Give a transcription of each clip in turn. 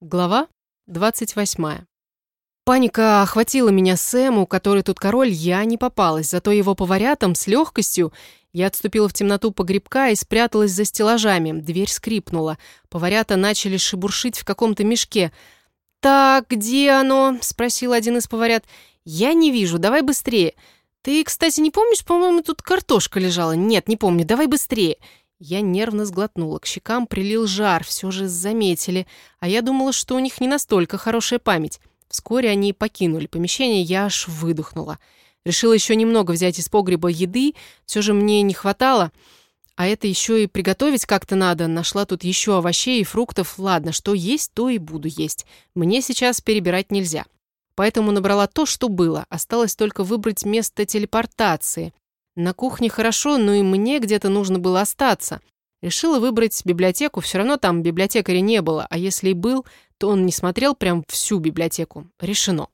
Глава 28. Паника охватила меня Сэму, который тут король, я не попалась, зато его поварятам с легкостью я отступила в темноту погребка и спряталась за стеллажами. Дверь скрипнула. Поварята начали шебуршить в каком-то мешке. «Так, где оно?» – спросил один из поварят. «Я не вижу, давай быстрее». «Ты, кстати, не помнишь, по-моему, тут картошка лежала?» «Нет, не помню, давай быстрее». Я нервно сглотнула, к щекам прилил жар, все же заметили, а я думала, что у них не настолько хорошая память. Вскоре они покинули помещение, я аж выдохнула. Решила еще немного взять из погреба еды, все же мне не хватало, а это еще и приготовить как-то надо. Нашла тут еще овощей и фруктов. Ладно, что есть, то и буду есть. Мне сейчас перебирать нельзя. Поэтому набрала то, что было. Осталось только выбрать место телепортации. На кухне хорошо, но и мне где-то нужно было остаться. Решила выбрать библиотеку, все равно там библиотекаря не было, а если и был, то он не смотрел прям всю библиотеку. Решено.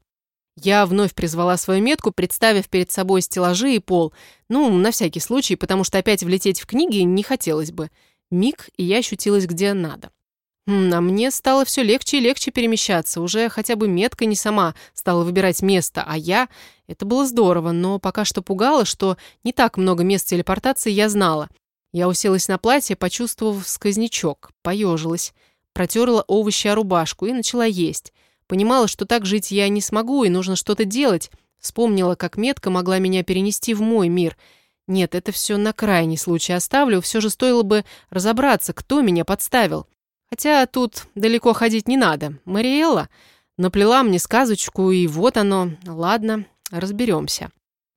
Я вновь призвала свою метку, представив перед собой стеллажи и пол. Ну, на всякий случай, потому что опять влететь в книги не хотелось бы. Миг, и я ощутилась где надо. А мне стало все легче и легче перемещаться. Уже хотя бы метка не сама стала выбирать место, а я... Это было здорово, но пока что пугало, что не так много мест телепортации я знала. Я уселась на платье, почувствовав сквознячок, поежилась, протерла овощи о рубашку и начала есть. Понимала, что так жить я не смогу и нужно что-то делать. Вспомнила, как метка могла меня перенести в мой мир. Нет, это все на крайний случай оставлю, все же стоило бы разобраться, кто меня подставил. Хотя тут далеко ходить не надо. Мариэлла наплела мне сказочку, и вот оно. Ладно, разберемся.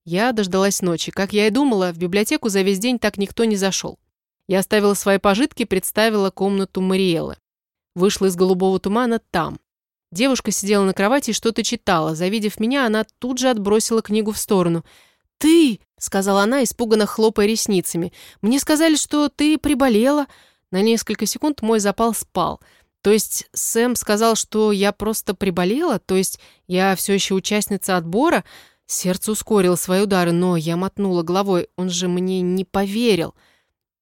Я дождалась ночи. Как я и думала, в библиотеку за весь день так никто не зашел. Я оставила свои пожитки, представила комнату Мариэллы. Вышла из голубого тумана там. Девушка сидела на кровати и что-то читала. Завидев меня, она тут же отбросила книгу в сторону. «Ты!» — сказала она, испуганно хлопая ресницами. «Мне сказали, что ты приболела». На несколько секунд мой запал спал. То есть Сэм сказал, что я просто приболела? То есть я все еще участница отбора? Сердце ускорило свои удары, но я мотнула головой. Он же мне не поверил.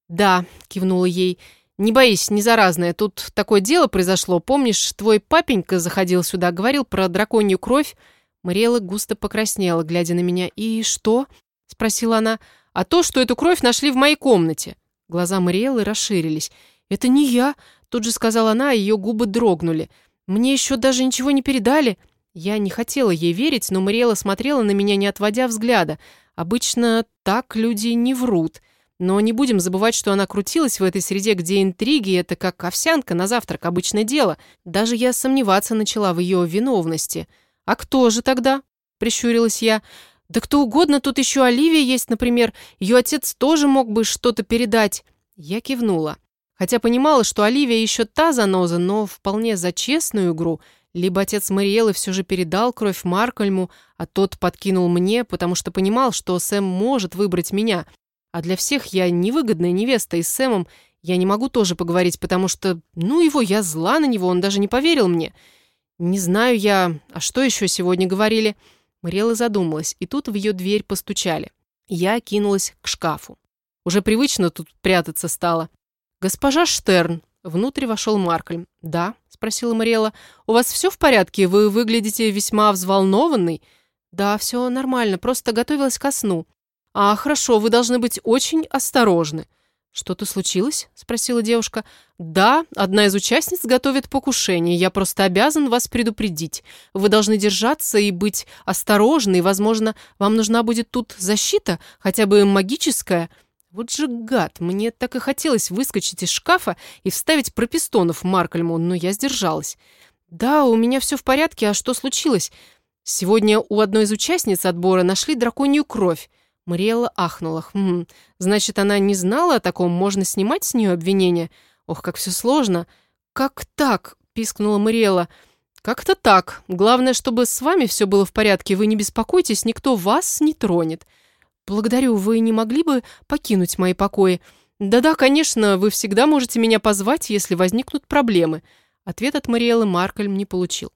«Да», — кивнула ей, — «не боись, не заразное. Тут такое дело произошло. Помнишь, твой папенька заходил сюда, говорил про драконью кровь?» Мариэла густо покраснела, глядя на меня. «И что?» — спросила она. «А то, что эту кровь нашли в моей комнате». Глаза Мариэлы расширились. «Это не я», — тут же сказала она, ее губы дрогнули. «Мне еще даже ничего не передали». Я не хотела ей верить, но Мариэла смотрела на меня, не отводя взгляда. Обычно так люди не врут. Но не будем забывать, что она крутилась в этой среде, где интриги — это как овсянка на завтрак, обычное дело. Даже я сомневаться начала в ее виновности. «А кто же тогда?» — прищурилась я. Да кто угодно, тут еще Оливия есть, например. Ее отец тоже мог бы что-то передать. Я кивнула. Хотя понимала, что Оливия еще та заноза, но вполне за честную игру. Либо отец Мариэлы все же передал кровь Маркольму, а тот подкинул мне, потому что понимал, что Сэм может выбрать меня. А для всех я невыгодная невеста, и с Сэмом я не могу тоже поговорить, потому что, ну его, я зла на него, он даже не поверил мне. Не знаю я, а что еще сегодня говорили?» Мариэла задумалась, и тут в ее дверь постучали. Я кинулась к шкафу. Уже привычно тут прятаться стало. «Госпожа Штерн!» Внутрь вошел Маркольм. «Да?» — спросила Мариэла. «У вас все в порядке? Вы выглядите весьма взволнованный?» «Да, все нормально, просто готовилась ко сну». «А, хорошо, вы должны быть очень осторожны». «Что-то случилось?» – спросила девушка. «Да, одна из участниц готовит покушение. Я просто обязан вас предупредить. Вы должны держаться и быть осторожны, и, возможно, вам нужна будет тут защита, хотя бы магическая». Вот же гад, мне так и хотелось выскочить из шкафа и вставить пропистонов Маркальму, но я сдержалась. «Да, у меня все в порядке, а что случилось? Сегодня у одной из участниц отбора нашли драконью кровь. Мариэлла ахнула. «Хм, значит, она не знала о таком? Можно снимать с нее обвинение? Ох, как все сложно!» «Как так?» – пискнула Мариэлла. «Как-то так. Главное, чтобы с вами все было в порядке. Вы не беспокойтесь, никто вас не тронет. Благодарю, вы не могли бы покинуть мои покои? Да-да, конечно, вы всегда можете меня позвать, если возникнут проблемы». Ответ от Мариэллы Маркельм не получил.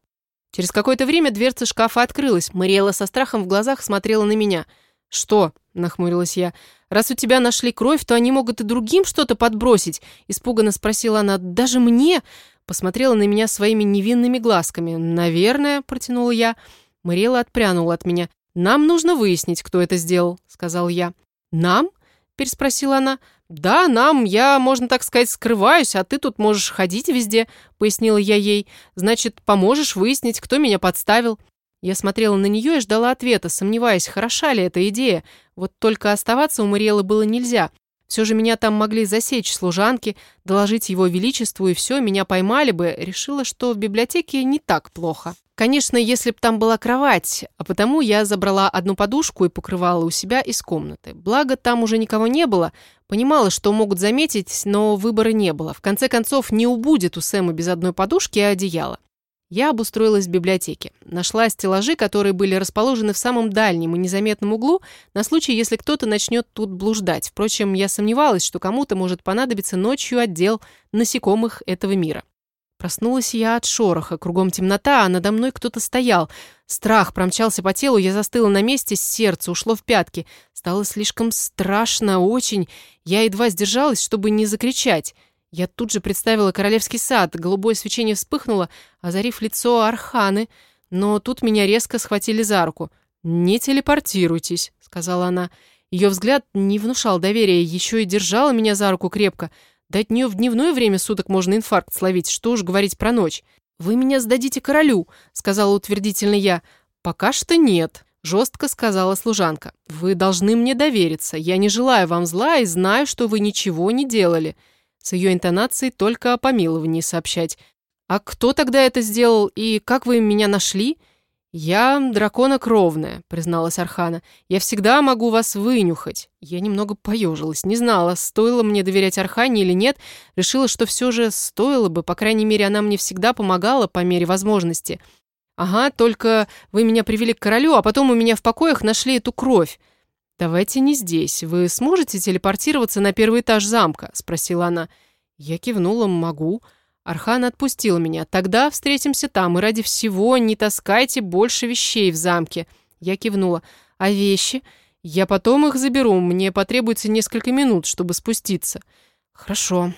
Через какое-то время дверца шкафа открылась. Мариэлла со страхом в глазах смотрела на меня – «Что?» – нахмурилась я. «Раз у тебя нашли кровь, то они могут и другим что-то подбросить», – испуганно спросила она. «Даже мне? посмотрела на меня своими невинными глазками. «Наверное», — протянула я. Мариэла отпрянула от меня. «Нам нужно выяснить, кто это сделал», — сказал я. «Нам?» — переспросила она. «Да, нам. Я, можно так сказать, скрываюсь, а ты тут можешь ходить везде», — пояснила я ей. «Значит, поможешь выяснить, кто меня подставил». Я смотрела на нее и ждала ответа, сомневаясь, хороша ли эта идея. Вот только оставаться у Мариэлы было нельзя. Все же меня там могли засечь служанки, доложить его величеству, и все, меня поймали бы. Решила, что в библиотеке не так плохо. Конечно, если б там была кровать, а потому я забрала одну подушку и покрывала у себя из комнаты. Благо, там уже никого не было. Понимала, что могут заметить, но выбора не было. В конце концов, не убудет у Сэма без одной подушки и одеяла. Я обустроилась в библиотеке. Нашла стеллажи, которые были расположены в самом дальнем и незаметном углу, на случай, если кто-то начнет тут блуждать. Впрочем, я сомневалась, что кому-то может понадобиться ночью отдел насекомых этого мира. Проснулась я от шороха, кругом темнота, а надо мной кто-то стоял. Страх промчался по телу, я застыла на месте, сердце ушло в пятки. Стало слишком страшно, очень. Я едва сдержалась, чтобы не закричать. Я тут же представила королевский сад, голубое свечение вспыхнуло, озарив лицо Арханы, но тут меня резко схватили за руку. «Не телепортируйтесь», — сказала она. Ее взгляд не внушал доверия, еще и держала меня за руку крепко. Да от нее в дневное время суток можно инфаркт словить, что уж говорить про ночь. «Вы меня сдадите королю», — сказала утвердительно я. «Пока что нет», — жестко сказала служанка. «Вы должны мне довериться. Я не желаю вам зла и знаю, что вы ничего не делали». С ее интонацией только о помиловании сообщать. «А кто тогда это сделал и как вы меня нашли?» «Я дракона кровная», — призналась Архана. «Я всегда могу вас вынюхать». Я немного поежилась, не знала, стоило мне доверять Архане или нет. Решила, что все же стоило бы, по крайней мере, она мне всегда помогала по мере возможности. «Ага, только вы меня привели к королю, а потом у меня в покоях нашли эту кровь. «Давайте не здесь. Вы сможете телепортироваться на первый этаж замка?» – спросила она. Я кивнула «могу». Архан отпустил меня. «Тогда встретимся там, и ради всего не таскайте больше вещей в замке». Я кивнула. «А вещи? Я потом их заберу. Мне потребуется несколько минут, чтобы спуститься». «Хорошо».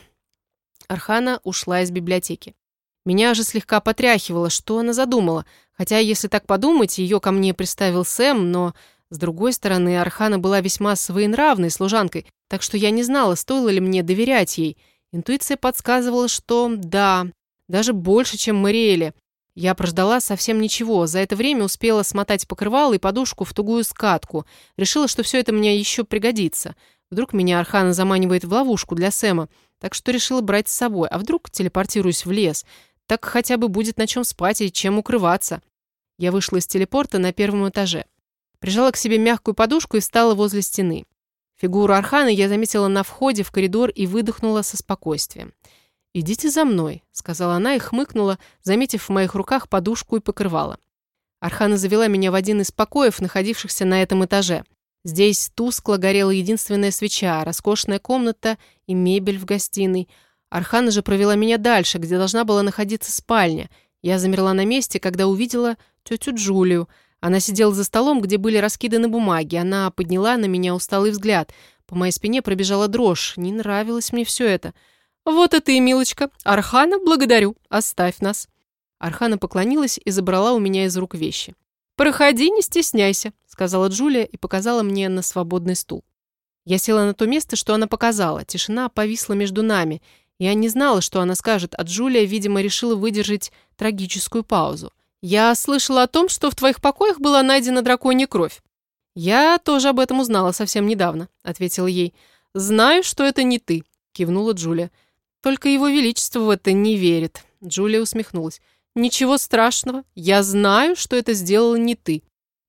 Архана ушла из библиотеки. Меня же слегка потряхивало, что она задумала. Хотя, если так подумать, ее ко мне приставил Сэм, но с другой стороны, Архана была весьма своенравной служанкой, так что я не знала, стоило ли мне доверять ей. Интуиция подсказывала, что да, даже больше, чем Мариэле. Я прождала совсем ничего, за это время успела смотать покрывало и подушку в тугую скатку. Решила, что все это мне еще пригодится. Вдруг меня Архана заманивает в ловушку для Сэма, так что решила брать с собой. А вдруг телепортируюсь в лес? Так хотя бы будет на чем спать и чем укрываться. Я вышла из телепорта на первом этаже. Прижала к себе мягкую подушку и встала возле стены. Фигуру Архана я заметила на входе в коридор и выдохнула со спокойствием. «Идите за мной», — сказала она и хмыкнула, заметив в моих руках подушку и покрывало. Архана завела меня в один из покоев, находившихся на этом этаже. Здесь тускло горела единственная свеча, роскошная комната и мебель в гостиной. Архана же провела меня дальше, где должна была находиться спальня. Я замерла на месте, когда увидела тетю Джулию — она сидела за столом, где были раскиданы бумаги. Она подняла на меня усталый взгляд. По моей спине пробежала дрожь. Не нравилось мне все это. «Вот это и, милочка. Архана, благодарю. Оставь нас». Архана поклонилась и забрала у меня из рук вещи. «Проходи, не стесняйся», — сказала Джулия и показала мне на свободный стул. Я села на то место, что она показала. Тишина повисла между нами. Я не знала, что она скажет, а Джулия, видимо, решила выдержать трагическую паузу. «Я слышала о том, что в твоих покоях была найдена драконья кровь». «Я тоже об этом узнала совсем недавно», — ответила ей. «Знаю, что это не ты», — кивнула Джулия. «Только его величество в это не верит», — Джулия усмехнулась. «Ничего страшного. Я знаю, что это сделала не ты».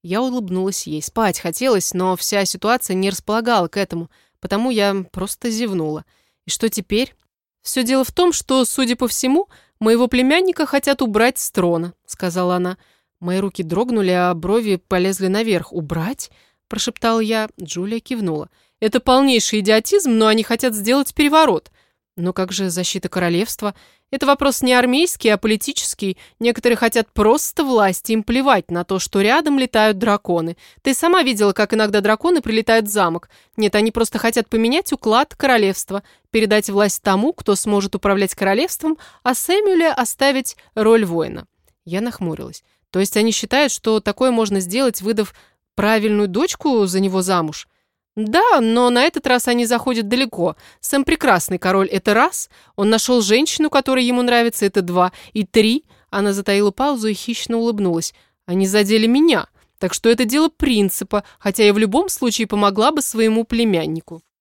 Я улыбнулась ей. Спать хотелось, но вся ситуация не располагала к этому, потому я просто зевнула. И что теперь? Все дело в том, что, судя по всему, «Моего племянника хотят убрать с трона», — сказала она. Мои руки дрогнули, а брови полезли наверх. «Убрать?» — прошептал я. Джулия кивнула. «Это полнейший идиотизм, но они хотят сделать переворот». Но как же защита королевства? Это вопрос не армейский, а политический. Некоторые хотят просто власти, им плевать на то, что рядом летают драконы. Ты сама видела, как иногда драконы прилетают в замок. Нет, они просто хотят поменять уклад королевства, передать власть тому, кто сможет управлять королевством, а Сэмюэле оставить роль воина. Я нахмурилась. То есть они считают, что такое можно сделать, выдав правильную дочку за него замуж? Да, но на этот раз они заходят далеко. Сэм прекрасный король, это раз. Он нашел женщину, которая ему нравится, это два. И три. Она затаила паузу и хищно улыбнулась. Они задели меня. Так что это дело принципа, хотя я в любом случае помогла бы своему племяннику.